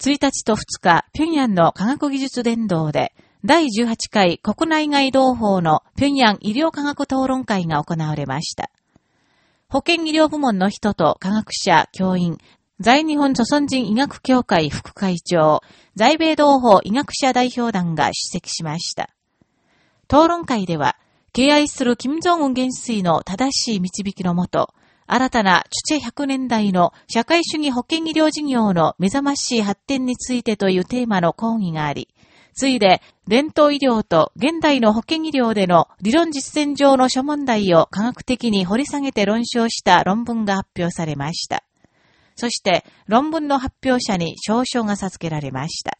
1日と2日、平壌の科学技術伝道で、第18回国内外同胞の平壌医療科学討論会が行われました。保健医療部門の人と科学者、教員、在日本祖孫人医学協会副会長、在米同胞医学者代表団が出席しました。討論会では、敬愛する金正恩元帥の正しい導きのもと、新たなチュチェ100年代の社会主義保健医療事業の目覚ましい発展についてというテーマの講義があり、ついで、伝統医療と現代の保健医療での理論実践上の諸問題を科学的に掘り下げて論証した論文が発表されました。そして、論文の発表者に証書が授けられました。